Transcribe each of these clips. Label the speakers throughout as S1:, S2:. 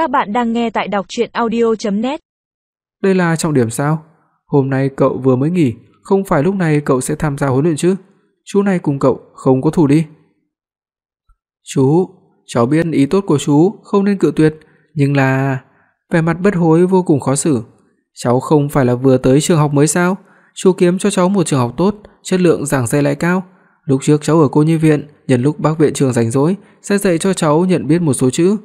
S1: Các bạn đang nghe tại đọc audio net
S2: Đây là trọng điểm sao? Hôm nay cậu vừa mới nghỉ, không phải lúc này cậu sẽ tham gia huấn luyện chứ? Chú này cùng cậu không có thù đi. Chú, cháu biết ý tốt của chú, không nên cự tuyệt, nhưng là vẻ mặt bất hối vô cùng khó xử. Cháu không phải là vừa tới trường học mới sao? Chú kiếm cho cháu một trường học tốt, chất lượng giảng dạy lại cao. Lúc trước cháu ở cô nhi viện, nhân lúc bác viện trường rảnh rỗi sẽ dạy cho cháu nhận biết một số chữ.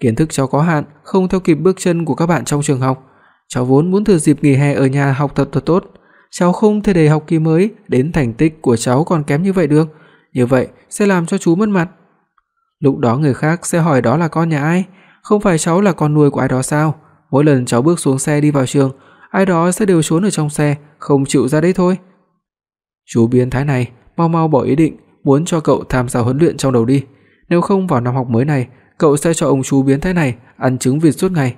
S2: Kiến thức cháu có hạn, không theo kịp bước chân của các bạn trong trường học. Cháu vốn muốn thừa dịp nghỉ hè ở nhà học tập thật tốt, cháu không thể để học kỳ mới đến thành tích của cháu còn kém như vậy được, như vậy sẽ làm cho chú mất mặt. Lúc đó người khác sẽ hỏi đó là con nhà ai, không phải cháu là con nuôi của ai đó sao? Mỗi lần cháu bước xuống xe đi vào trường, ai đó sẽ đều trốn ở trong xe, không chịu ra đấy thôi. Chú biến thái này, mau mau bỏ ý định muốn cho cậu tham gia huấn luyện trong đầu đi, nếu không vào năm học mới này, cậu sẽ cho ông chú biến thái này ăn trứng vịt suốt ngày.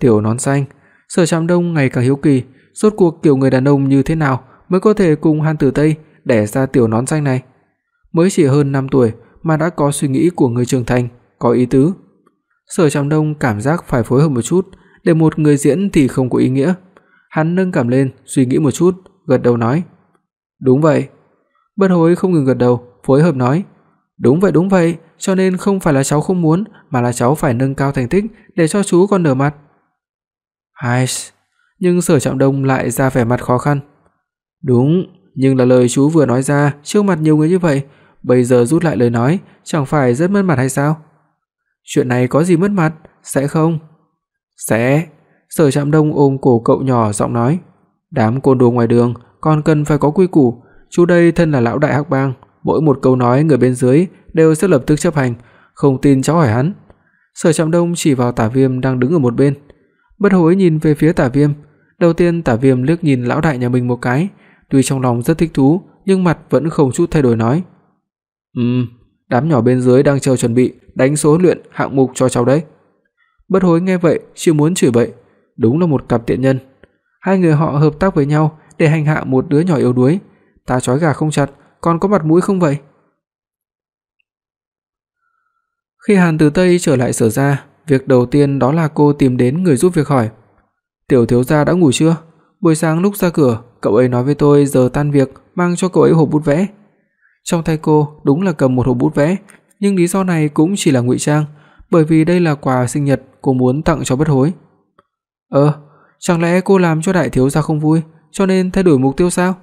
S2: Tiểu nón xanh, Sở Trạm Đông ngày càng hiếu kỳ, rốt cuộc kiểu người đàn ông như thế nào mới có thể cùng Hàn Tử Tây đẻ ra tiểu nón xanh này. Mới chỉ hơn 5 tuổi mà đã có suy nghĩ của người trưởng thành, có ý tứ. Sở Trạm Đông cảm giác phải phối hợp một chút, để một người diễn thì không có ý nghĩa. Hắn nâng cảm lên, suy nghĩ một chút, gật đầu nói: "Đúng vậy." Bất Hối không ngừng gật đầu, phối hợp nói: "Đúng vậy, đúng vậy, cho nên không phải là cháu không muốn, mà là cháu phải nâng cao thành tích để cho chú còn nở mặt." Hai, nhưng Sở Trạm Đông lại ra vẻ mặt khó khăn. "Đúng, nhưng là lời chú vừa nói ra trước mặt nhiều người như vậy, bây giờ rút lại lời nói, chẳng phải rất mất mặt hay sao?" Chuyện này có gì mất mặt, sẽ không? Sẽ. Sở Trạm Đông ôm cổ cậu nhỏ giọng nói, đám côn đồ ngoài đường còn cần phải có quy củ, chú đây thân là lão đại hắc bang, mỗi một câu nói người bên dưới đều sẽ lập tức chấp hành, không tin cháu hỏi hắn. Sở Trạm Đông chỉ vào Tả Viêm đang đứng ở một bên. Bất hối nhìn về phía Tả Viêm, đầu tiên Tả Viêm liếc nhìn lão đại nhà mình một cái, tuy trong lòng rất thích thú, nhưng mặt vẫn không chút thay đổi nói: "Ừm, đám nhỏ bên dưới đang chờ chuẩn bị đánh số luyện hạng mục cho cháu đấy." Bất hối nghe vậy, chỉ muốn chửi bậy, đúng là một cặp tiện nhân. Hai người họ hợp tác với nhau để hành hạ một đứa nhỏ yếu đuối, ta chói gà không chặt, còn có mặt mũi không vậy? Khi Hàn Tử Tây trở lại sở gia, việc đầu tiên đó là cô tìm đến người giúp việc hỏi: "Tiểu thiếu gia đã ngủ chưa? Buổi sáng lúc ra cửa, cậu ấy nói với tôi giờ tan việc mang cho cậu ấy hộp bút vẽ." Trong tay cô đúng là cầm một hộp bút vẽ, nhưng lý do này cũng chỉ là ngụy trang, bởi vì đây là quà sinh nhật cô muốn tặng cho Bất Hối. "Ờ, chẳng lẽ cô làm cho đại thiếu gia không vui, cho nên thay đổi mục tiêu sao?"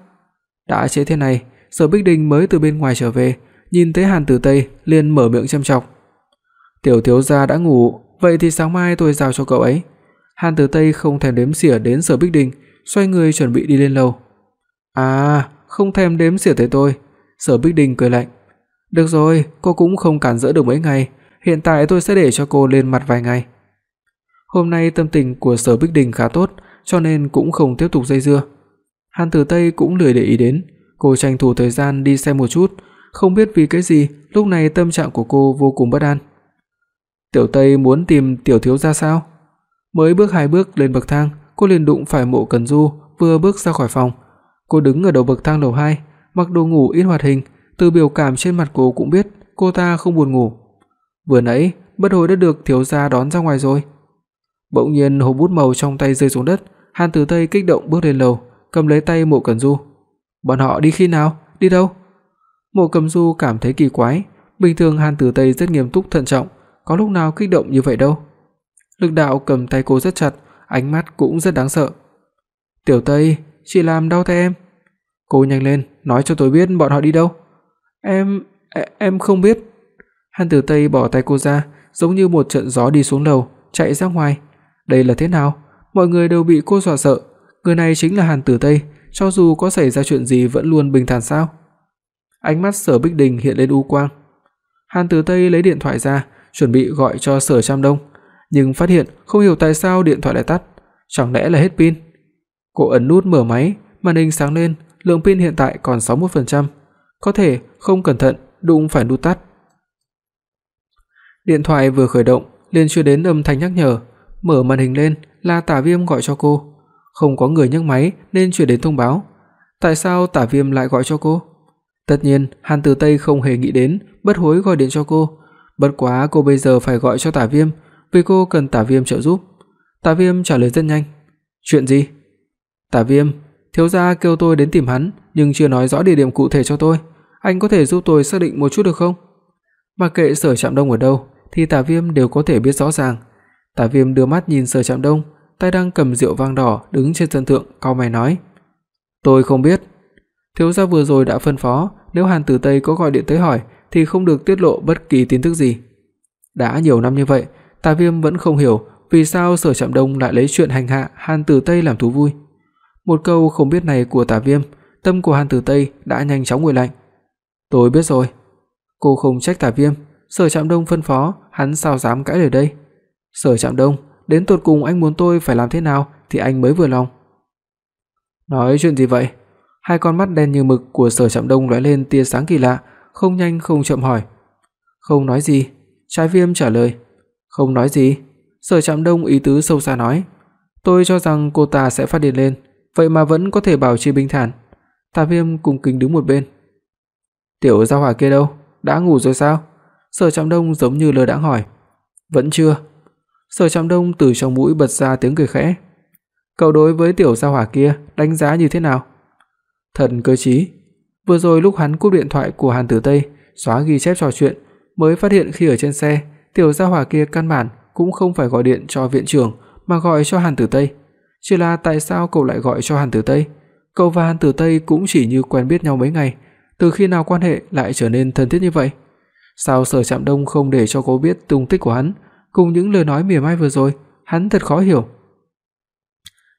S2: Đã chế thế này, Sở Bích Đình mới từ bên ngoài trở về, nhìn thấy Hàn Tử Tây liền mở miệng châm chọc. "Tiểu thiếu gia đã ngủ, vậy thì sáng mai tôi giao cho cậu ấy." Hàn Tử Tây không thèm đếm xỉa đến Sở Bích Đình, xoay người chuẩn bị đi lên lầu. "À, không thèm đếm xỉa tới tôi." Sở Bích Đình cười lạnh. "Được rồi, cô cũng không cản rỡ được mấy ngày, hiện tại tôi sẽ để cho cô lên mặt vài ngày." Hôm nay tâm tình của Sở Bích Đình khá tốt, cho nên cũng không tiếp tục dây dưa. Hàn Tử Tây cũng lười để ý đến, cô tranh thủ thời gian đi xem một chút, không biết vì cái gì, lúc này tâm trạng của cô vô cùng bất an. Tiểu Tây muốn tìm tiểu thiếu gia sao? Mới bước hai bước lên bậc thang, cô liền đụng phải Mộ Cần Du vừa bước ra khỏi phòng. Cô đứng ở đầu bậc thang lầu 2, mặc đồ ngủ ít hoạt hình, từ biểu cảm trên mặt cô cũng biết cô ta không buồn ngủ. Vừa nãy, bất hồi đã được thiếu gia đón ra ngoài rồi. Bỗng nhiên hộp bút màu trong tay rơi xuống đất, Hàn Tử Tây kích động bước lên lầu, cầm lấy tay Mộ Cẩn Du. "Bọn họ đi khi nào? Đi đâu?" Mộ Cẩm Du cảm thấy kỳ quái, bình thường Hàn Tử Tây rất nghiêm túc thận trọng, có lúc nào kích động như vậy đâu. Lực đạo cầm tay cô rất chặt, ánh mắt cũng rất đáng sợ. "Tiểu Tây, chị làm đau tay em." "Cô nhanh lên, nói cho tôi biết bọn họ đi đâu." "Em e, em không biết." Hàn Tử Tây bỏ tay cô ra, giống như một trận gió đi xuống đầu chạy ra ngoài. Đây là thế nào? Mọi người đều bị cô dọa sợ, người này chính là Hàn Tử Tây, cho dù có xảy ra chuyện gì vẫn luôn bình thản sao? Ánh mắt Sở Bích Đình hiện lên u quang. Hàn Tử Tây lấy điện thoại ra, chuẩn bị gọi cho Sở Trạm Đông, nhưng phát hiện không hiểu tại sao điện thoại lại tắt, chẳng lẽ là hết pin. Cô ấn nút mở máy, màn hình sáng lên, lượng pin hiện tại còn 61%, có thể không cẩn thận đụng phải nút tắt. Điện thoại vừa khởi động, liền truyền đến âm thanh nhắc nhở, mở màn hình lên là Tả Viêm gọi cho cô. Không có người nhấc máy nên chuyển đến thông báo. Tại sao Tả Viêm lại gọi cho cô? Tất nhiên, Hàn Tử Tây không hề nghĩ đến Bất Hối gọi điện cho cô, bất quá cô bây giờ phải gọi cho Tả Viêm, vì cô cần Tả Viêm trợ giúp. Tả Viêm trả lời rất nhanh. "Chuyện gì?" "Tả Viêm, thiếu gia kêu tôi đến tìm hắn, nhưng chưa nói rõ địa điểm cụ thể cho tôi, anh có thể giúp tôi xác định một chút được không?" Mặc kệ Sở Trạm Đông ở đâu thì Tả Viêm đều có thể biết rõ ràng. Tả Viêm đưa mắt nhìn Sở Trạm Đông, tay đang cầm rượu vang đỏ đứng trên sân thượng, cau mày nói: "Tôi không biết. Thiếu gia vừa rồi đã phân phó, nếu Hàn Tử Tây có gọi điện tới hỏi thì không được tiết lộ bất kỳ tin tức gì." Đã nhiều năm như vậy, Tả Viêm vẫn không hiểu vì sao Sở Trạm Đông lại lấy chuyện hành hạ Hàn Tử Tây làm thú vui. Một câu không biết này của Tả Viêm, tâm của Hàn Tử Tây đã nhanh chóng nguội lạnh. "Tôi biết rồi." Cô không trách Tả Viêm, Sở Trạm Đông phân phó, hắn sao dám cãi lời đây? Sở Trạm Đông, đến tột cùng anh muốn tôi phải làm thế nào thì anh mới vừa lòng. Nói chuyện gì vậy? Hai con mắt đen như mực của Sở Trạm Đông lóe lên tia sáng kỳ lạ, không nhanh không chậm hỏi. Không nói gì, Trái Viêm trả lời. Không nói gì. Sở Trạm Đông ý tứ sâu xa nói, tôi cho rằng cô ta sẽ phát điên lên, vậy mà vẫn có thể bảo trì bình thản. Tà Viêm cùng kính đứng một bên. Tiểu Gia Hỏa kia đâu? Đã ngủ rồi sao? Sở Trạm Đông giống như lơ đãng hỏi. Vẫn chưa. Sở Trạm Đông từ trong mũi bật ra tiếng cười khẽ. Cậu đối với tiểu gia hỏa kia đánh giá như thế nào? Thần cơ trí. Vừa rồi lúc hắn cúp điện thoại của Hàn Tử Tây, xóa ghi chép trò chuyện, mới phát hiện khi ở trên xe, tiểu gia hỏa kia căn bản cũng không phải gọi điện cho viện trưởng mà gọi cho Hàn Tử Tây. Chỉ là tại sao cậu lại gọi cho Hàn Tử Tây? Cậu và Hàn Tử Tây cũng chỉ như quen biết nhau mấy ngày, từ khi nào quan hệ lại trở nên thân thiết như vậy? Sao Sở Trạm Đông không để cho cô biết tung tích của hắn, cùng những lời nói mỉa mai vừa rồi, hắn thật khó hiểu.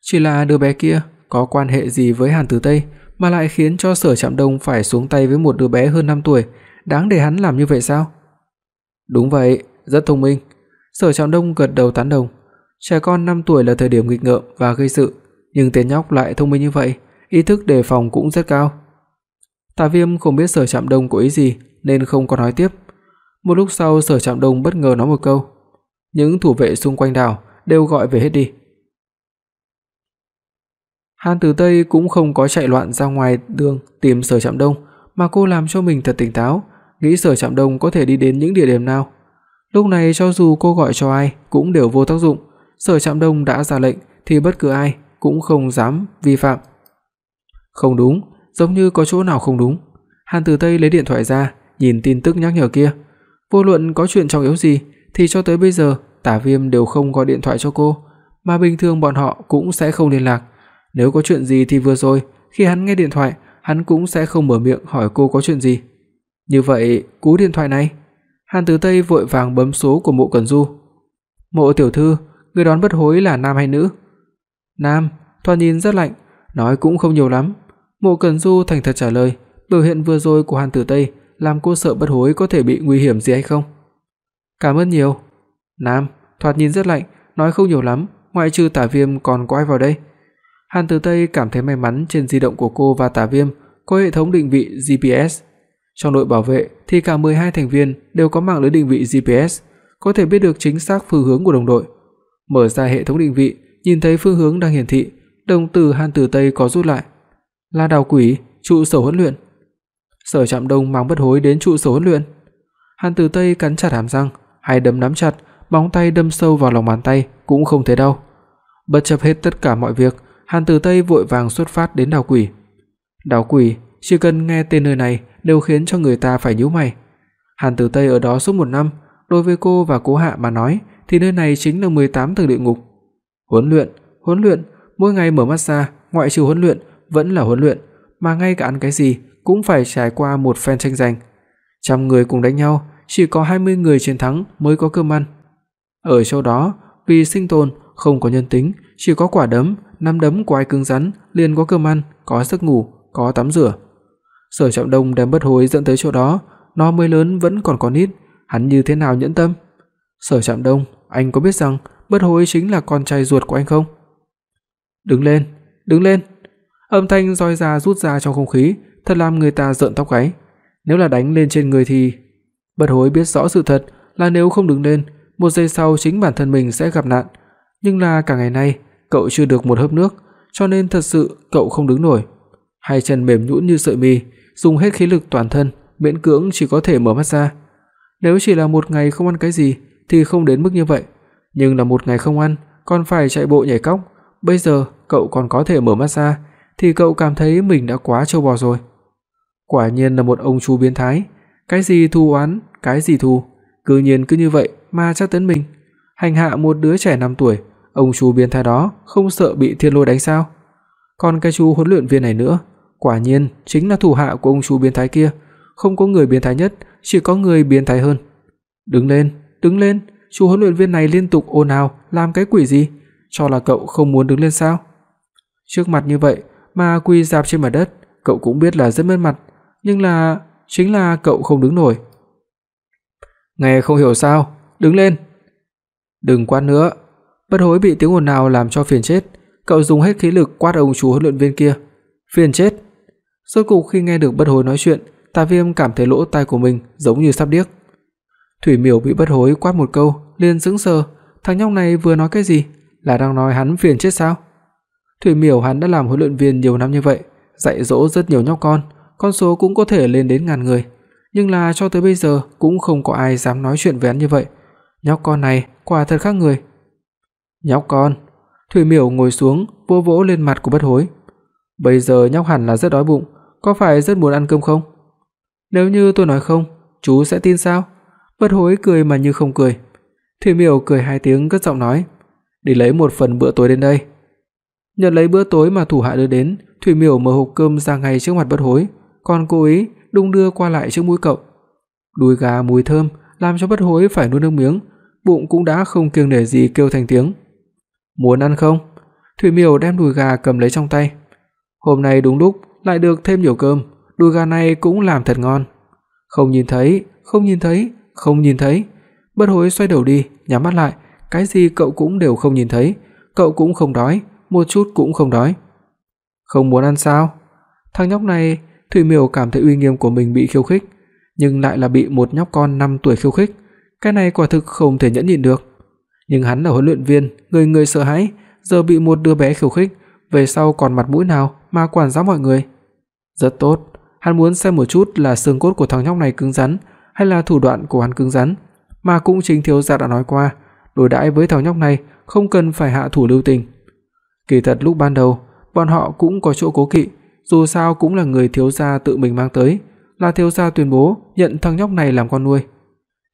S2: Chỉ là đứa bé kia có quan hệ gì với Hàn Tử Tây mà lại khiến cho Sở Trạm Đông phải xuống tay với một đứa bé hơn 5 tuổi, đáng để hắn làm như vậy sao? Đúng vậy, rất thông minh. Sở Trạm Đông gật đầu tán đồng. Trẻ con 5 tuổi là thời điểm nghịch ngợm và gây sự, nhưng tên nhóc lại thông minh như vậy, ý thức đề phòng cũng rất cao. Tạ Viêm không biết Sở Trạm Đông có ý gì nên không có nói tiếp. Một lúc sau Sở Trạm Đông bất ngờ nói một câu, những thủ vệ xung quanh đảo đều gọi về hết đi. Hàn Tử Tây cũng không có chạy loạn ra ngoài đường tìm Sở Trạm Đông, mà cô làm cho mình thật tỉnh táo, nghĩ Sở Trạm Đông có thể đi đến những địa điểm nào. Lúc này cho dù cô gọi cho ai cũng đều vô tác dụng, Sở Trạm Đông đã ra lệnh thì bất cứ ai cũng không dám vi phạm. Không đúng, giống như có chỗ nào không đúng. Hàn Tử Tây lấy điện thoại ra, nhìn tin tức nhắc nhở kia. Vô luận có chuyện trọng yếu gì thì cho tới bây giờ Tả Viêm đều không gọi điện thoại cho cô, mà bình thường bọn họ cũng sẽ không liên lạc. Nếu có chuyện gì thì vừa rồi, khi hắn nghe điện thoại, hắn cũng sẽ không mở miệng hỏi cô có chuyện gì. Như vậy, cú điện thoại này, Hàn Tử Tây vội vàng bấm số của Mộ Cẩn Du. "Mộ tiểu thư, người đón bất hối là nam hay nữ?" "Nam." Thoạt nhìn rất lạnh, nói cũng không nhiều lắm. Mộ Cẩn Du thành thật trả lời, biểu hiện vừa rồi của Hàn Tử Tây làm cô sợ bất hối có thể bị nguy hiểm gì hay không? Cảm ơn nhiều. Nam, thoạt nhìn rất lạnh, nói không nhiều lắm, ngoại trừ Tả Viêm còn có ai vào đây? Hàn Tử Tây cảm thấy may mắn trên di động của cô và Tả Viêm có hệ thống định vị GPS. Trong đội bảo vệ thì cả 12 thành viên đều có mạng lưới định vị GPS, có thể biết được chính xác phương hướng của đồng đội. Mở ra hệ thống định vị, nhìn thấy phương hướng đang hiển thị, đồng tử Hàn Tử Tây có rút lại. Là đào quỷ, trụ sở huấn luyện. Sở Trạm Đông mang bất hối đến trụ sở huấn luyện. Hàn Tử Tây cắn chặt hàm răng, hai đấm nắm chặt, móng tay đâm sâu vào lòng bàn tay cũng không thấy đau. Bất chấp hết tất cả mọi việc, Hàn Tử Tây vội vàng xuất phát đến đào quỷ. Đào quỷ, chỉ cần nghe tên nơi này đều khiến cho người ta phải nhíu mày. Hàn Tử Tây ở đó suốt một năm, đối với cô và Cố Hạ mà nói thì nơi này chính là 18 tầng địa ngục. Huấn luyện, huấn luyện, mỗi ngày mở mắt ra, ngoại trừ huấn luyện vẫn là huấn luyện, mà ngay cả ăn cái gì cũng phải trải qua một phen tranh giành. Trăm người cùng đánh nhau, chỉ có 20 người chiến thắng mới có cơm ăn. Ở chỗ đó, vì sinh tồn không có nhân tính, chỉ có quả đấm, năm đấm của ai cứng rắn liền có cơm ăn, có giấc ngủ, có tắm rửa. Sở Trọng Đông đem bất hối dẫn tới chỗ đó, nó mới lớn vẫn còn con nít, hắn như thế nào nhẫn tâm? Sở Trạm Đông, anh có biết rằng bất hối chính là con trai ruột của anh không? Đứng lên, đứng lên. Âm thanh roi ra rút ra trong không khí, thật làm người ta rợn tóc gáy. Nếu là đánh lên trên người thì Bất Hối biết rõ sự thật là nếu không đứng lên, một giây sau chính bản thân mình sẽ gặp nạn, nhưng là cả ngày nay cậu chưa được một hớp nước, cho nên thật sự cậu không đứng nổi. Hai chân mềm nhũn như sợi mì, dùng hết khí lực toàn thân, miễn cưỡng chỉ có thể mở mắt ra. Nếu chỉ là một ngày không ăn cái gì thì không đến mức như vậy, nhưng là một ngày không ăn, còn phải chạy bộ nhảy cóc, bây giờ cậu còn có thể mở mắt ra thì cậu cảm thấy mình đã quá trâu bò rồi. Quả nhiên là một ông chú biến thái, cái gì thù oán, cái gì thù, cứ nhiên cứ như vậy mà tra tấn mình, hành hạ một đứa trẻ 5 tuổi, ông chú biến thái đó không sợ bị thiên lôi đánh sao? Còn cái chú huấn luyện viên này nữa, quả nhiên chính là thủ hạ của ông chú biến thái kia, không có người biến thái nhất, chỉ có người biến thái hơn. Đứng lên, đứng lên, chú huấn luyện viên này liên tục ồn ào, làm cái quỷ gì? Cho là cậu không muốn đứng lên sao? Trước mặt như vậy mà quỳ rạp trên mặt đất, cậu cũng biết là rất mất mặt, nhưng là chính là cậu không đứng nổi. Nghe không hiểu sao, đứng lên. Đừng quát nữa. Bất hối bị tiếng ồn nào làm cho phiền chết, cậu dùng hết khí lực quát ông chú huấn luyện viên kia. Phiền chết. Rốt cục khi nghe được Bất hối nói chuyện, Tạ Viêm cảm thấy lỗ tai của mình giống như sắp điếc. Thủy Miểu bị Bất hối quát một câu, liền sững sờ, thằng nhóc này vừa nói cái gì? Là đang nói hắn phiền chết sao? Thủy Miểu hắn đã làm huấn luyện viên nhiều năm như vậy, dạy dỗ rất nhiều nhóc con, con số cũng có thể lên đến ngàn người, nhưng là cho tới bây giờ cũng không có ai dám nói chuyện với hắn như vậy. Nhóc con này quả thật khác người. Nhóc con, Thủy Miểu ngồi xuống, vỗ vỗ lên mặt của Bất Hối. Bây giờ nhóc hẳn là rất đói bụng, có phải rất muốn ăn cơm không? Nếu như tôi nói không, chú sẽ tin sao? Bất Hối cười mà như không cười. Thủy Miểu cười hai tiếng cất giọng nói, "Đi lấy một phần bữa tối đến đây." Nhận lấy bữa tối mà thủ hạ đưa đến, Thủy Miểu mở hộp cơm ra ngay trước mặt Bất Hối, còn cố ý đung đưa qua lại trước mũi cậu. Đùi gà mùi thơm làm cho Bất Hối phải nuốt nước miếng, bụng cũng đã không kiêng nể gì kêu thành tiếng. "Muốn ăn không?" Thủy Miểu đem đùi gà cầm lấy trong tay. Hôm nay đúng lúc lại được thêm nhiều cơm, đùi gà này cũng làm thật ngon. Không nhìn thấy, không nhìn thấy, không nhìn thấy. Bất Hối xoay đầu đi, nhắm mắt lại, cái gì cậu cũng đều không nhìn thấy, cậu cũng không đói, một chút cũng không đói. Không muốn ăn sao? Thằng nhóc này, Thủy Miểu cảm thấy uy nghiêm của mình bị khiêu khích, nhưng lại là bị một nhóc con 5 tuổi khiêu khích, cái này quả thực không thể nhẫn nhịn được. Nhưng hắn là huấn luyện viên, người người sợ hãi, giờ bị một đứa bé khiêu khích, về sau còn mặt mũi nào mà quản giáo mọi người. Rất tốt, hắn muốn xem một chút là xương cốt của thằng nhóc này cứng rắn hay là thủ đoạn của hắn cứng rắn, mà cũng chính thiếu gia đã nói qua, đối đãi với thằng nhóc này không cần phải hạ thủ lưu tình. Kỳ thật lúc ban đầu, bọn họ cũng có chỗ cố kỵ, dù sao cũng là người thiếu gia tự mình mang tới, là thiếu gia tuyên bố nhận thằng nhóc này làm con nuôi.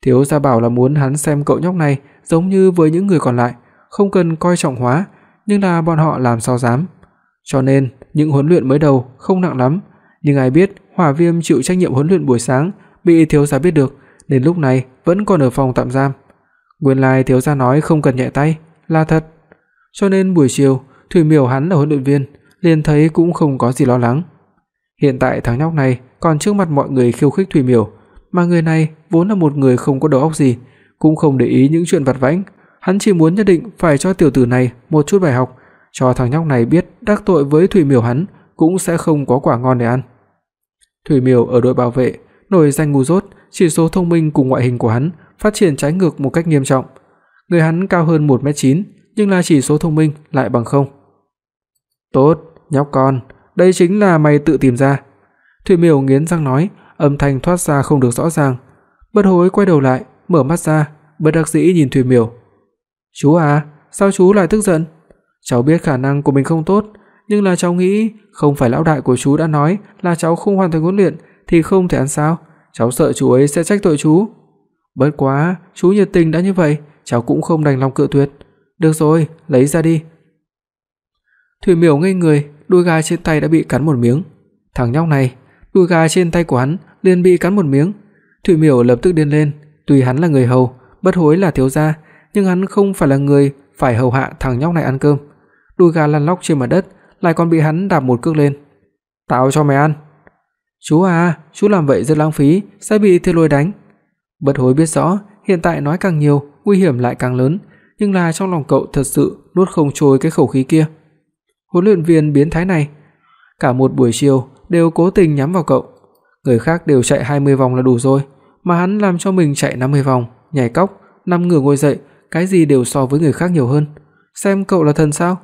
S2: Thiếu gia bảo là muốn hắn xem cậu nhóc này giống như với những người còn lại, không cần coi trọng hóa, nhưng là bọn họ làm sao dám. Cho nên, những huấn luyện mới đầu không nặng lắm, nhưng ai biết Hỏa Viêm chịu trách nhiệm huấn luyện buổi sáng bị thiếu gia biết được, nên lúc này vẫn còn ở phòng tạm giam. Nguyên lai thiếu gia nói không cần nhẹ tay, là thật. Cho nên buổi chiều, Thủy Miểu hắn là huấn luyện viên, liền thấy cũng không có gì lo lắng. Hiện tại thằng nhóc này còn trước mặt mọi người khiêu khích Thủy Miểu, mà người này vốn là một người không có đầu óc gì, cũng không để ý những chuyện vặt vãnh, hắn chỉ muốn nhất định phải cho tiểu tử này một chút bài học, cho thằng nhóc này biết đắc tội với Thủy Miểu hắn cũng sẽ không có quả ngon để ăn. Thủy Miểu ở đội bảo vệ, nổi danh ngu dốt, chỉ số thông minh cùng ngoại hình của hắn phát triển trái ngược một cách nghiêm trọng. Người hắn cao hơn 1m9, nhưng là chỉ số thông minh lại bằng không. "Tốt, nhóc con, đây chính là mày tự tìm ra." Thủy Miểu nghiến răng nói, âm thanh thoát ra không được rõ ràng. Bất Hối quay đầu lại, mở mắt ra, bất đắc dĩ nhìn Thủy Miểu. "Chú à, sao chú lại tức giận? Cháu biết khả năng của mình không tốt, nhưng là cháu nghĩ không phải lão đại của chú đã nói là cháu không hoàn thành huấn luyện thì không thể ăn sao? Cháu sợ chú ấy sẽ trách tội chú." Bất quá, chú nhiệt tình đã như vậy, cháu cũng không đành lòng cự tuyệt. Được rồi, lấy ra đi. Thủy Miểu ngây người, đuôi gà trên tay đã bị cắn một miếng. Thằng nhóc này, đuôi gà trên tay của hắn liền bị cắn một miếng. Thủy Miểu lập tức điên lên, tuy hắn là người hầu, bất hối là thiếu gia, nhưng hắn không phải là người phải hầu hạ thằng nhóc này ăn cơm. Đuôi gà lăn lóc trên mặt đất, lại còn bị hắn đạp một cước lên. "Tao cho mày ăn." "Chú à, chú làm vậy rất lãng phí, sẽ bị thiên lôi đánh." Bất hối biết rõ, hiện tại nói càng nhiều, nguy hiểm lại càng lớn, nhưng là trong lòng cậu thật sự nuốt không trôi cái khẩu khí kia. Huấn luyện viên biến thái này, cả một buổi chiều đều cố tình nhắm vào cậu. Người khác đều chạy 20 vòng là đủ rồi, mà hắn làm cho mình chạy 50 vòng, nhảy cóc, nằm ngửa ngồi dậy, cái gì đều so với người khác nhiều hơn. Xem cậu là thần sao?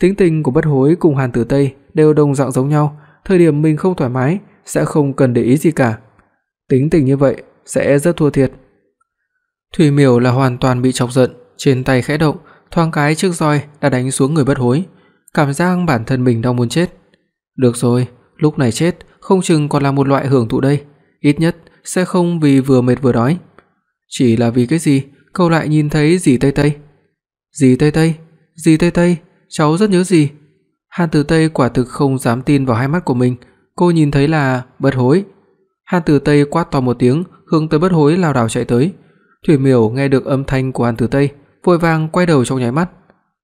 S2: Tính tình của Bất Hối cùng Hàn Tử Tây đều đồng dạng giống nhau, thời điểm mình không thoải mái sẽ không cần để ý gì cả. Tính tình như vậy sẽ rất thua thiệt. Thủy Miểu là hoàn toàn bị chọc giận, trên tay khẽ động, thoáng cái chiếc roi đã đánh xuống người bất hối, cảm giác bản thân mình đau muốn chết. Được rồi, lúc này chết không chừng còn là một loại hưởng thụ đây, ít nhất sẽ không vì vừa mệt vừa đói. Chỉ là vì cái gì, cậu lại nhìn thấy gì Tây Tây? Dì Tây Tây, dì Tây Tây, cháu rất nhớ dì. Hàn Tử Tây quả thực không dám tin vào hai mắt của mình, cô nhìn thấy là Bất Hối. Hàn Tử Tây quát to một tiếng, hướng tới Bất Hối lao đảo chạy tới. Thủy Miểu nghe được âm thanh của Hàn Tử Tây, vội vàng quay đầu trong nháy mắt.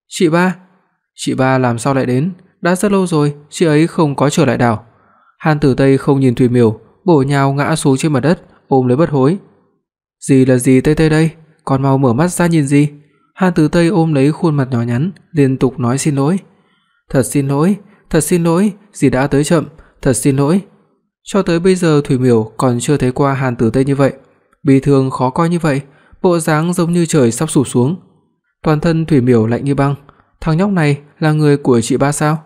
S2: "Chị ba, chị ba làm sao lại đến? Đã rất lâu rồi, chị ấy không có trở lại đảo." Hàn Tử Tây không nhìn Thủy Miểu, bổ nhào ngã xuống trên mặt đất, ôm lấy Bất Hối. "Gì là gì Tây Tây đây? Con mau mở mắt ra nhìn gì?" Hàn Tử Tây ôm lấy khuôn mặt nhỏ nhắn, liên tục nói xin lỗi. "Thật xin lỗi, thật xin lỗi, dì đã tới chậm, thật xin lỗi." Cho tới bây giờ Thủy Miểu còn chưa thấy qua Hàn Tử Tây như vậy, bi thương khó coi như vậy, bộ dáng giống như trời sắp sụp xuống. Toàn thân Thủy Miểu lạnh như băng, thằng nhóc này là người của chị ba sao?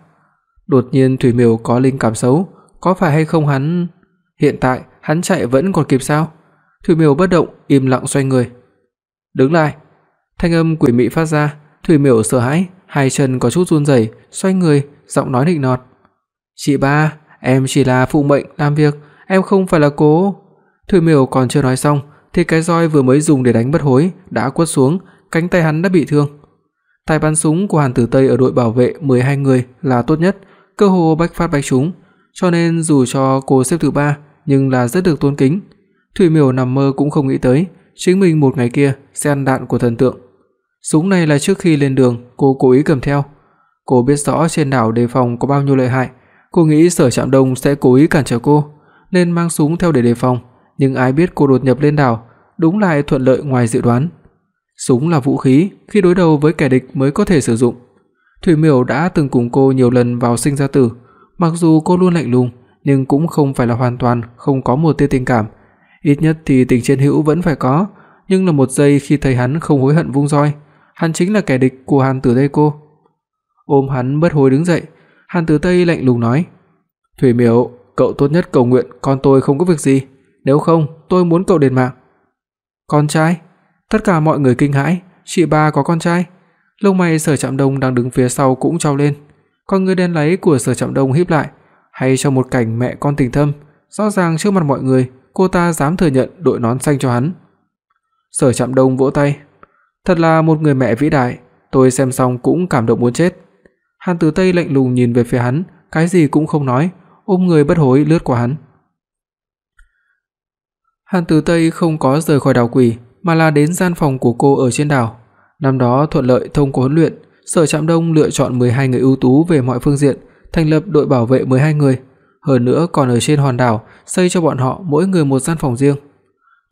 S2: Đột nhiên Thủy Miểu có linh cảm xấu, có phải hay không hắn hiện tại hắn chạy vẫn còn kịp sao? Thủy Miểu bất động, im lặng xoay người. "Đứng lại." Thanh âm quỷ mị phát ra, Thủy Miểu sợ hãi, hai chân có chút run rẩy, xoay người, giọng nói nịnh nọt. "Chị ba, em chỉ là phụ mệnh làm việc, em không phải là cố." Thủy Miểu còn chưa nói xong thì cái roi vừa mới dùng để đánh bất hối đã quất xuống, cánh tay hắn đã bị thương. Tài bắn súng của Hàn Tử Tây ở đội bảo vệ 12 người là tốt nhất, cơ hồ bách phát bách trúng, cho nên dù cho cô xếp thứ 3 nhưng là rất được tôn kính. Thủy Miểu nằm mơ cũng không nghĩ tới, chính mình một ngày kia sẽ ăn đạn của thần tượng. Súng này là trước khi lên đường cô cố ý cầm theo. Cô biết rõ trên đảo đề phòng có bao nhiêu lợi hại, cô nghĩ Sở Trạm Đông sẽ cố ý cản trở cô, nên mang súng theo để đề phòng, nhưng ai biết cô đột nhập lên đảo, đúng lại thuận lợi ngoài dự đoán. Súng là vũ khí, khi đối đầu với kẻ địch mới có thể sử dụng. Thủy Miểu đã từng cùng cô nhiều lần vào sinh ra tử, mặc dù cô luôn lạnh lùng, nhưng cũng không phải là hoàn toàn không có một tia tình cảm, ít nhất thì tình chiến hữu vẫn phải có, nhưng là một giây khi thấy hắn không hối hận vung roi, hắn chính là kẻ địch của Hàn Tử Tây cô. Ôm hắn bất hối đứng dậy, Hàn Tử Tây lạnh lùng nói: "Thủy Miểu, cậu tốt nhất cầu nguyện con tôi không có việc gì, nếu không tôi muốn cậu đền mạng." "Con trai?" Tất cả mọi người kinh hãi, chị ba có con trai. Lông mày Sở Trạm Đông đang đứng phía sau cũng chau lên, con người đen láy của Sở Trạm Đông híp lại, hay trong một cảnh mẹ con tình thâm, rõ ràng trước mặt mọi người, cô ta dám thừa nhận đội nón xanh cho hắn. Sở Trạm Đông vỗ tay, thật là một người mẹ vĩ đại, tôi xem xong cũng cảm động muốn chết. Hàn Tử Tây lạnh lùng nhìn về phía hắn, cái gì cũng không nói, ôm người bất hối lướt qua hắn. Hàn Tử Tây không có rời khỏi đảo quỷ, mà là đến gian phòng của cô ở trên đảo. Năm đó thuận lợi thông qua huấn luyện, Sở Trạm Đông lựa chọn 12 người ưu tú về mọi phương diện, thành lập đội bảo vệ 12 người, hơn nữa còn ở trên hòn đảo xây cho bọn họ mỗi người một gian phòng riêng.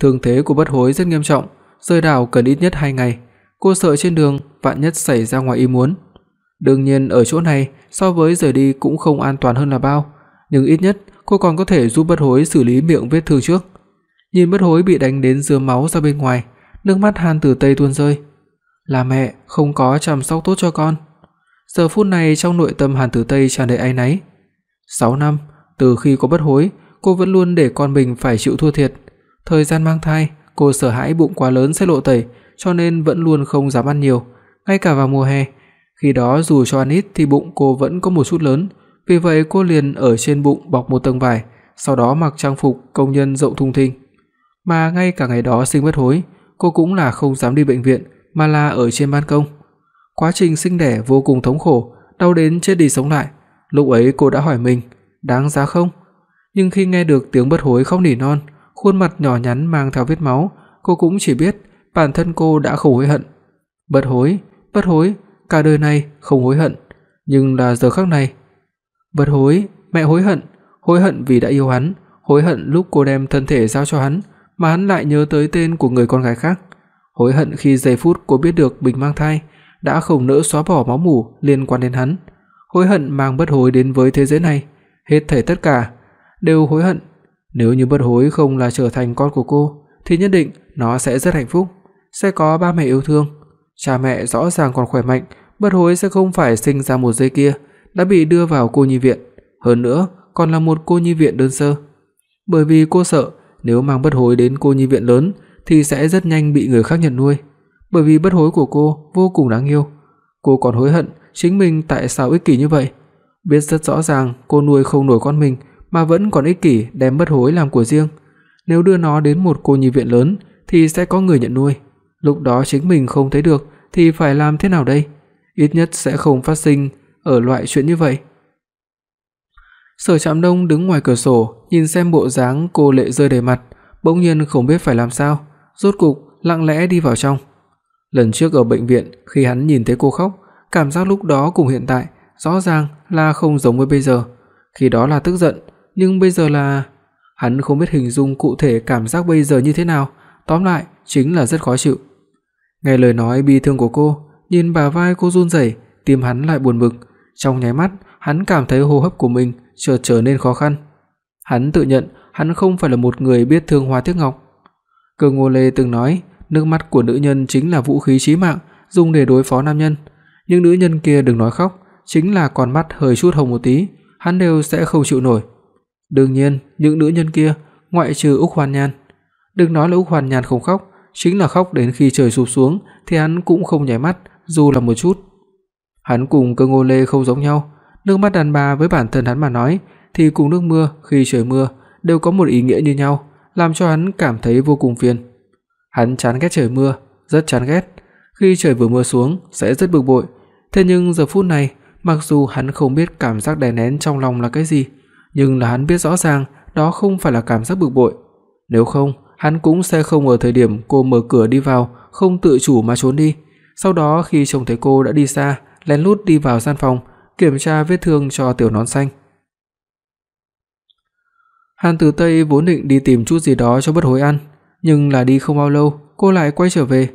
S2: Thương thế của Bất Hối rất nghiêm trọng, rời đảo cần ít nhất 2 ngày, cô sợ trên đường vạn nhất xảy ra ngoài ý muốn. Đương nhiên ở chỗ này so với rời đi cũng không an toàn hơn là bao, nhưng ít nhất cô còn có thể giúp Bất Hối xử lý miệng vết thương trước. Nhìn Bất Hối bị đánh đến rớm máu ra bên ngoài, nước mắt Hàn Tử Tây tuôn rơi. Là mẹ không có chăm sóc tốt cho con. Giờ phút này trong nội tâm Hàn Tử Tây tràn đầy áy náy. 6 năm, từ khi có Bất Hối, cô vẫn luôn để con mình phải chịu thua thiệt. Thời gian mang thai, cô sợ hãi bụng quá lớn sẽ lộ tẩy, cho nên vẫn luôn không dám ăn nhiều, ngay cả vào mùa hè. Khi đó dù cho ăn ít thì bụng cô vẫn có một chút lớn, vì vậy cô liền ở trên bụng bọc một tầng vải, sau đó mặc trang phục công nhân rộng thùng thình mà ngay cả ngày đó sinh bất hối, cô cũng là không dám đi bệnh viện mà là ở trên ban công. Quá trình sinh đẻ vô cùng thống khổ, đau đến chết đi sống lại. Lúc ấy cô đã hỏi mình, đáng giá không? Nhưng khi nghe được tiếng bất hối khóc nỉ non, khuôn mặt nhỏ nhắn mang theo vết máu, cô cũng chỉ biết bản thân cô đã không hối hận. Bất hối, bất hối, cả đời này không hối hận, nhưng là giờ khắc này. Bất hối, mẹ hối hận, hối hận vì đã yêu hắn, hối hận lúc cô đem thân thể giao cho hắn, mà hắn lại nhớ tới tên của người con gái khác, hối hận khi giây phút cô biết được mình mang thai, đã không nỡ xóa bỏ máu mủ liên quan đến hắn, hối hận mang bất hối đến với thế giới này, hết thảy tất cả đều hối hận. Nếu như bất hối không là trở thành con của cô thì nhất định nó sẽ rất hạnh phúc, sẽ có ba mẹ yêu thương, cha mẹ rõ ràng còn khỏe mạnh, bất hối sẽ không phải sinh ra một giây kia đã bị đưa vào cô nhi viện, hơn nữa còn là một cô nhi viện đơn sơ. Bởi vì cô sợ nếu mang bất hối đến cô nhi viện lớn, thì sẽ rất nhanh bị người khác nhận nuôi. bởi vì bất hối của cô vô cùng đáng yêu. Cô còn hối hận chính mình tại sao ích kỷ như vậy. Biết rất rõ ràng cô nuôi không nổi con mình, mà vẫn còn ích kỷ đem bất hối làm của riêng. Nếu đưa nó đến một cô nhi viện lớn, thì sẽ có người nhận nuôi. Lúc đó chính mình không thấy được, thì phải làm thế nào đây? Ít nhất sẽ không phát sinh ở loại chuyện như vậy. Sở Trạm Đông đứng ngoài cửa sổ, nhìn xem bộ dáng cô lệ rơi đầy mặt, bỗng nhiên không biết phải làm sao, rốt cục lặng lẽ đi vào trong. Lần trước ở bệnh viện khi hắn nhìn thấy cô khóc, cảm giác lúc đó cùng hiện tại rõ ràng là không giống với bây giờ. Khi đó là tức giận, nhưng bây giờ là hắn không biết hình dung cụ thể cảm giác bây giờ như thế nào, tóm lại chính là rất khó chịu. Nghe lời nói bi thương của cô, nhìn bà vai cô run rẩy, tim hắn lại buồn bực, trong nháy mắt, hắn cảm thấy hô hấp của mình chợt trở nên khó khăn. Hắn tự nhận hắn không phải là một người biết thương hoa tiếc ngọc. Cơ Ngô Lê từng nói, nước mắt của nữ nhân chính là vũ khí chí mạng dùng để đối phó nam nhân, nhưng nữ nhân kia đừng nói khóc, chính là con mắt hơi chút hồng một tí, hắn đều sẽ không chịu nổi. Đương nhiên, những nữ nhân kia, ngoại trừ Úc Hoàn Nhan, đừng nói là Úc Hoàn Nhan không khóc, chính là khóc đến khi trời sụp xuống thì hắn cũng không nháy mắt, dù là một chút. Hắn cùng Cơ Ngô Lê không giống nhau, nước mắt đàn bà với bản thân hắn mà nói thì cùng nước mưa khi trời mưa đều có một ý nghĩa như nhau, làm cho hắn cảm thấy vô cùng phiền. Hắn chán ghét trời mưa, rất chán ghét. Khi trời vừa mưa xuống sẽ rất bực bội, thế nhưng giờ phút này, mặc dù hắn không biết cảm giác đè nén trong lòng là cái gì, nhưng là hắn biết rõ ràng đó không phải là cảm giác bực bội. Nếu không, hắn cũng sẽ không ở thời điểm cô mở cửa đi vào không tự chủ mà trốn đi. Sau đó khi trông thấy cô đã đi xa, lén lút đi vào gian phòng, kiểm tra vết thương cho tiểu nón xanh. Hàn Tử Tây vốn định đi tìm chút gì đó cho bất hối ăn, nhưng là đi không bao lâu, cô lại quay trở về.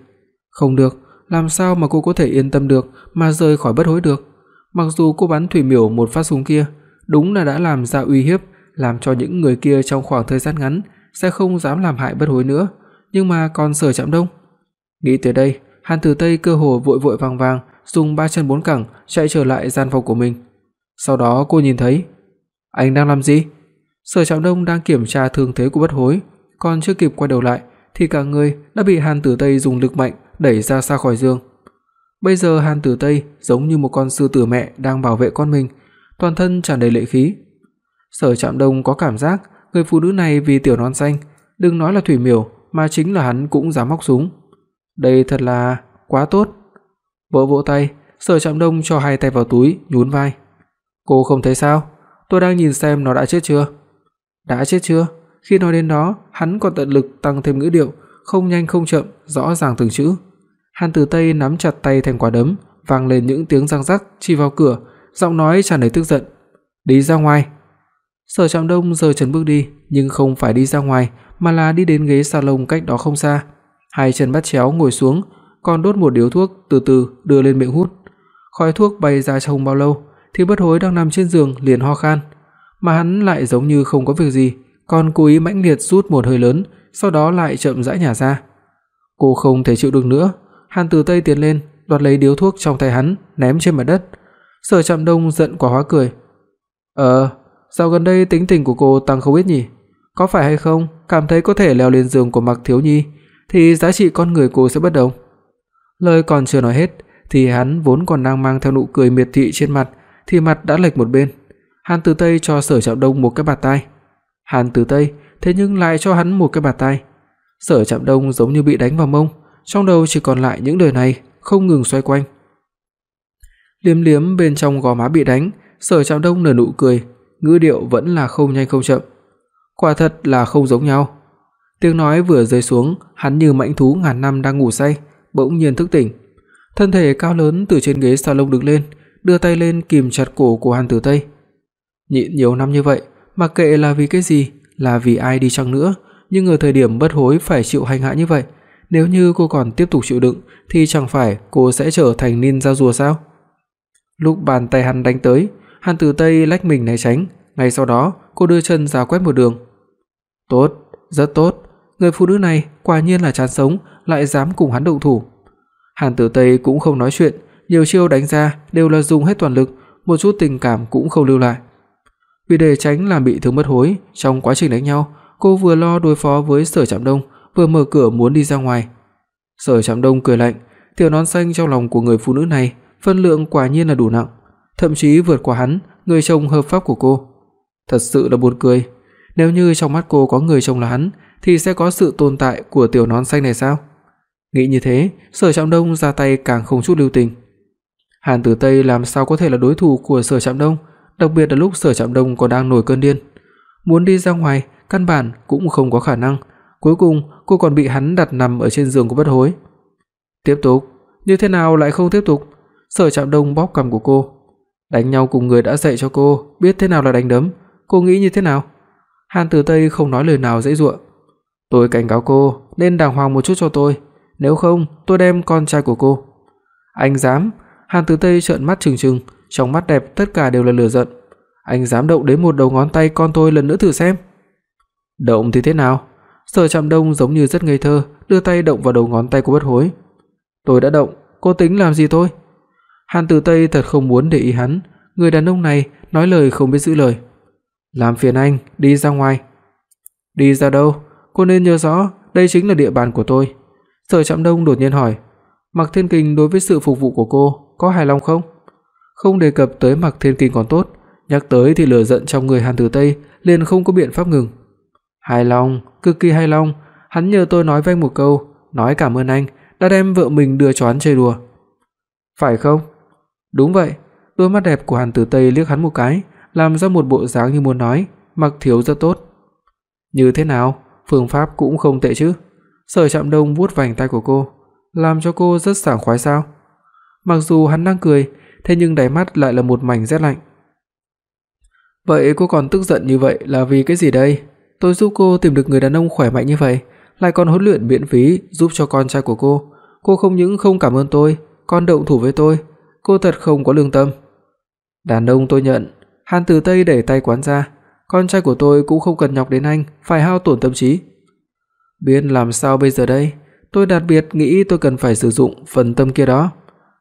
S2: Không được, làm sao mà cô có thể yên tâm được mà rời khỏi bất hối được? Mặc dù cô bắn thủy miểu một phát súng kia, đúng là đã làm ra uy hiếp, làm cho những người kia trong khoảng thời gian ngắn sẽ không dám làm hại bất hối nữa, nhưng mà còn Sở Trạm Đông. Nghĩ tới đây, Hàn Tử Tây cơ hồ vội vội vàng vàng dùng ba chân bốn cẳng chạy trở lại gian phòng của mình. Sau đó cô nhìn thấy, anh đang làm gì? Sở Trạm Đông đang kiểm tra thương thế của Bất Hối, còn chưa kịp quay đầu lại thì cả người đã bị Hàn Tử Tây dùng lực mạnh đẩy ra xa khỏi giường. Bây giờ Hàn Tử Tây giống như một con sư tử mẹ đang bảo vệ con mình, toàn thân tràn đầy lệ khí. Sở Trạm Đông có cảm giác người phụ nữ này vì tiểu non xanh, đừng nói là thủy miểu mà chính là hắn cũng dám móc súng. Đây thật là quá tốt. Vỗ vỗ tay, Sở Trạm Đông cho hai tay vào túi, nhún vai. "Cô không thấy sao? Tôi đang nhìn xem nó đã chết chưa." "Đã chết chưa?" Khi nói đến đó, hắn còn tận lực tăng thêm ngữ điệu, không nhanh không chậm, rõ ràng từng chữ. Hàn Tử Tây nắm chặt tay thành quả đấm, vang lên những tiếng răng rắc chỉ vào cửa, giọng nói tràn đầy tức giận. "Đi ra ngoài." Sở Trạm Đông giơ chân bước đi, nhưng không phải đi ra ngoài, mà là đi đến ghế salon cách đó không xa. Hai chân bắt chéo ngồi xuống, còn đốt một điếu thuốc từ từ đưa lên miệng hút. Khói thuốc bay ra trong bao lâu thì Bất Hối đang nằm trên giường liền ho khan, mà hắn lại giống như không có việc gì, còn cố ý mãnh liệt rút một hơi lớn, sau đó lại chậm rãi nhả ra. Cô không thể chịu được nữa, Hàn từ Tây tiến lên, đoạt lấy điếu thuốc trong tay hắn, ném trên mặt đất. Sở Trạm Đông giận quá hóa cười. "Ờ, dạo gần đây tính tình của cô tăng không ít nhỉ? Có phải hay không, cảm thấy có thể leo lên giường của Mạc Thiếu Nhi thì giá trị con người cô sẽ bất đồng." Lời còn chưa nói hết thì hắn vốn còn đang mang theo nụ cười miệt thị trên mặt thì mặt đã lệch một bên. Hàn Tử Tây cho Sở Trạm Đông một cái bạt tai. Hàn Tử Tây thế nhưng lại cho hắn một cái bạt tai. Sở Trạm Đông giống như bị đánh vào mông, trong đầu chỉ còn lại những lời này không ngừng xoay quanh. Liếm liếm bên trong gò má bị đánh, Sở Trạm Đông nở nụ cười, ngữ điệu vẫn là không nhanh không chậm. Quả thật là không giống nhau. Tiếng nói vừa rơi xuống, hắn như mãnh thú ngàn năm đang ngủ say, bỗng nhiên thức tỉnh. Thân thể cao lớn từ trên ghế salon đứng lên, đưa tay lên kìm chặt cổ của Hàn Tử Tây. Nhịn nhiều năm như vậy, mặc kệ là vì cái gì, là vì ai đi chăng nữa, nhưng ở thời điểm bất hối phải chịu hành hạ như vậy, nếu như cô còn tiếp tục chịu đựng thì chẳng phải cô sẽ trở thành ninja rùa sao? Lúc bàn tay hắn đánh tới, Hàn Tử Tây lách mình né tránh, ngay sau đó, cô đưa chân ra quét một đường. Tốt, rất tốt, người phụ nữ này quả nhiên là chán sống, lại dám cùng hắn động thủ. Hàn Tử Tây cũng không nói chuyện, nhiều chiêu đánh ra đều là dùng hết toàn lực, một chút tình cảm cũng không lưu lại. Vì để tránh làm bị thương mất hối, trong quá trình đánh nhau, cô vừa lo đối phó với Sở Trạm Đông, vừa mở cửa muốn đi ra ngoài. Sở Trạm Đông cười lạnh, tiểu nón xanh trong lòng của người phụ nữ này, phân lượng quả nhiên là đủ nặng, thậm chí vượt qua hắn, người chồng hợp pháp của cô. Thật sự là buồn cười, nếu như trong mắt cô có người chồng là hắn thì sẽ có sự tồn tại của tiểu nón xanh này sao? Nghĩ như thế, Sở Trạm Đông ra tay càng không chút lưu tình. Hàn Tử Tây làm sao có thể là đối thủ của Sở Trạm Đông, đặc biệt là lúc Sở Trạm Đông còn đang nổi cơn điên. Muốn đi ra ngoài, căn bản cũng không có khả năng. Cuối cùng, cô còn bị hắn đặt nằm ở trên giường của bất hối. Tiếp tục, như thế nào lại không tiếp tục? Sở Trạm Đông bóp cằm của cô. Đánh nhau cùng người đã dạy cho cô, biết thế nào là đánh đấm, cô nghĩ như thế nào? Hàn Tử Tây không nói lời nào dễ dụa. Tôi cảnh cáo cô nên đàng hoàng một chút cho tôi, nếu không tôi đem con trai của cô. Anh dám? Hàn Tử Tây trợn mắt trừng trừng, trong mắt đẹp tất cả đều là lửa giận. Anh dám động đến một đầu ngón tay con tôi lần nữa thử xem. Động thì thế nào? Sở Trạm Đông giống như rất ngây thơ, đưa tay động vào đầu ngón tay của Bất Hối. Tôi đã động, cô tính làm gì tôi? Hàn Tử Tây thật không muốn để ý hắn, người đàn ông này nói lời không biết giữ lời. Làm phiền anh, đi ra ngoài. Đi ra đâu? Cô nên nhớ rõ, đây chính là địa bàn của tôi. Sở Trạm Đông đột nhiên hỏi, Mạc Thiên Kình đối với sự phục vụ của cô có hài lòng không? Không đề cập tới Mạc Thiên Kình còn tốt, nhắc tới thì lửa giận trong người Hàn Tử Tây liền không có biện pháp ngừng. Hài lòng, cực kỳ hài lòng, hắn nhờ tôi nói với anh một câu, nói cảm ơn anh đã đem vợ mình đưa cho hắn chơi đùa. Phải không? Đúng vậy. Đôi mắt đẹp của Hàn Tử Tây liếc hắn một cái, làm ra một bộ dáng như muốn nói, Mặc Thiếu rất tốt. Như thế nào, phương pháp cũng không tệ chứ? Sở Trạm Đông vuốt vành tai của cô, làm cho cô rất sảng khoái sao? Mặc dù hắn đang cười, thế nhưng đáy mắt lại là một mảnh rét lạnh. Vậy cô còn tức giận như vậy là vì cái gì đây? Tôi giúp cô tìm được người đàn ông khỏe mạnh như vậy, lại còn huấn luyện miễn phí giúp cho con trai của cô. Cô không những không cảm ơn tôi, còn động thủ với tôi, cô thật không có lương tâm. Đàn ông tôi nhận, Hàn Tử Tây đẩy tay quán ra, con trai của tôi cũng không cần nhọc đến anh, phải hao tổn tâm trí. Biết làm sao bây giờ đây? Tôi đặc biệt nghĩ tôi cần phải sử dụng phần tâm kia đó.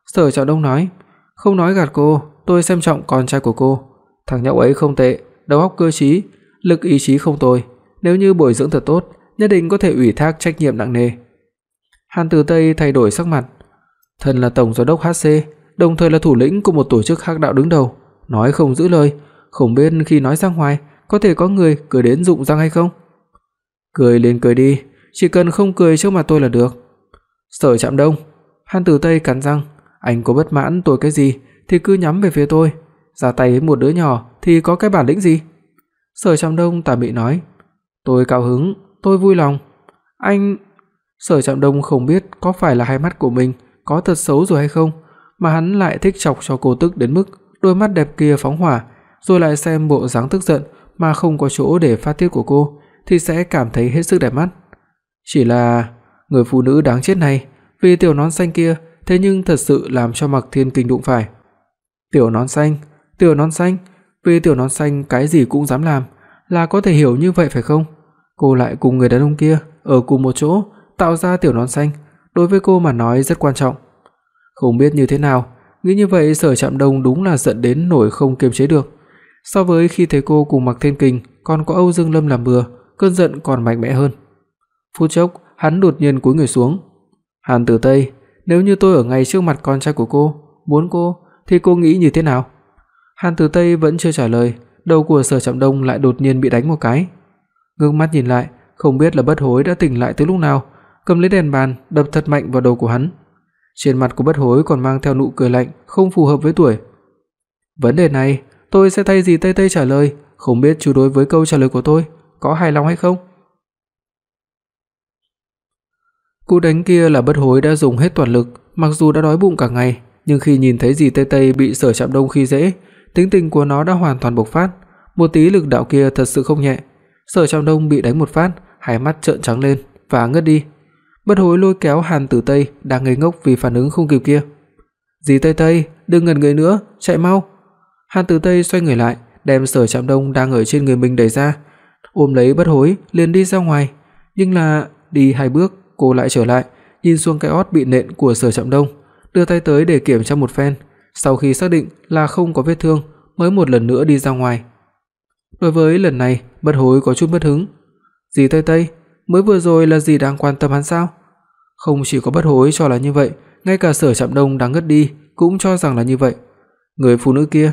S2: Sở Trọng Đông nói, không nói gạt cô, tôi xem trọng con trai của cô. Thằng nhóc ấy không tệ, đầu óc cơ trí, lực ý chí không tồi, nếu như bồi dưỡng thật tốt, nhất định có thể ủy thác trách nhiệm nặng nề. Hàn Tử Tây thay đổi sắc mặt, thân là tổng giám đốc HC, đồng thời là thủ lĩnh của một tổ chức hắc đạo đứng đầu, nói không giữ lời, không biết khi nói ra ngoài có thể có người cười đến rụng răng hay không. Cười lên cười đi, chỉ cần không cười trước mặt tôi là được. Sở Trạm Đông, Hàn Tử Tây cắn răng, anh có bất mãn tôi cái gì thì cứ nhắm về phía tôi, ra tay với một đứa nhỏ thì có cái bản lĩnh gì? Sở Trạm Đông tà mị nói, tôi cao hứng, tôi vui lòng. Anh Sở Trạm Đông không biết có phải là hai mắt của mình có thật xấu rồi hay không, mà hắn lại thích chọc cho cô tức đến mức đôi mắt đẹp kia phóng hỏa, rồi lại xem bộ dáng tức giận mà không có chỗ để phát tiết của cô thì sẽ cảm thấy hết sức đẹp mắt. Chỉ là người phụ nữ đáng chết này, vì tiểu nón xanh kia, thế nhưng thật sự làm cho Mạc Thiên Kinh đụng phải. Tiểu nón xanh, tiểu nón xanh, vì tiểu nón xanh cái gì cũng dám làm, là có thể hiểu như vậy phải không? Cô lại cùng người đàn ông kia ở cùng một chỗ, tạo ra tiểu nón xanh, đối với cô mà nói rất quan trọng. Không biết như thế nào, nghĩ như vậy Sở Trạm Đông đúng là giận đến nổi không kiềm chế được. So với khi thấy cô cùng Mạc Thiên Kình còn có Âu Dương Lâm làm bừa, cơn giận còn mạnh mẽ hơn. Phút chốc, hắn đột nhiên cúi người xuống. "Hàn Tử Tây, nếu như tôi ở ngay trước mặt con trai của cô, muốn cô thì cô nghĩ như thế nào?" Hàn Tử Tây vẫn chưa trả lời, đầu của Sở Trạm Đông lại đột nhiên bị đánh một cái. Ngước mắt nhìn lại, không biết là Bất Hối đã tỉnh lại từ lúc nào, cầm lấy đèn bàn đập thật mạnh vào đầu của hắn. Trên mặt của Bất Hối còn mang theo nụ cười lạnh, không phù hợp với tuổi. "Vấn đề này, tôi sẽ thay gì Tây Tây trả lời, không biết chú đối với câu trả lời của tôi có hài lòng hay không?" Cú đánh kia là Bất Hối đã dùng hết toàn lực, mặc dù đã đói bụng cả ngày, nhưng khi nhìn thấy dì Tây Tây bị Sở Trạm Đông khi dễ, tính tình của nó đã hoàn toàn bộc phát, một tí lực đạo kia thật sự không nhẹ. Sở Trạm Đông bị đánh một phát, hai mắt trợn trắng lên và ngất đi. Bất Hối lôi kéo Hàn Tử Tây đang ngây ngốc vì phản ứng không kịp kia. "Dì Tây Tây, đừng ngẩn người nữa, chạy mau." Hàn Tử Tây xoay người lại, đem Sở Trạm Đông đang ở trên người mình đẩy ra, ôm lấy Bất Hối liền đi ra ngoài, nhưng là đi hai bước, cô lại trở lại, nhìn xuống cái ót bị nện của Sở Trạm Đông, đưa tay tới để kiểm tra một phen, sau khi xác định là không có vết thương, mới một lần nữa đi ra ngoài. Đối với lần này, Bất Hối có chút bất hứng. "Dì Tây Tây, mới vừa rồi là dì đang quan tâm hắn sao?" Không chỉ có bất hối cho là như vậy, ngay cả Sở Trạm Đông đang ngất đi cũng cho rằng là như vậy. Người phụ nữ kia.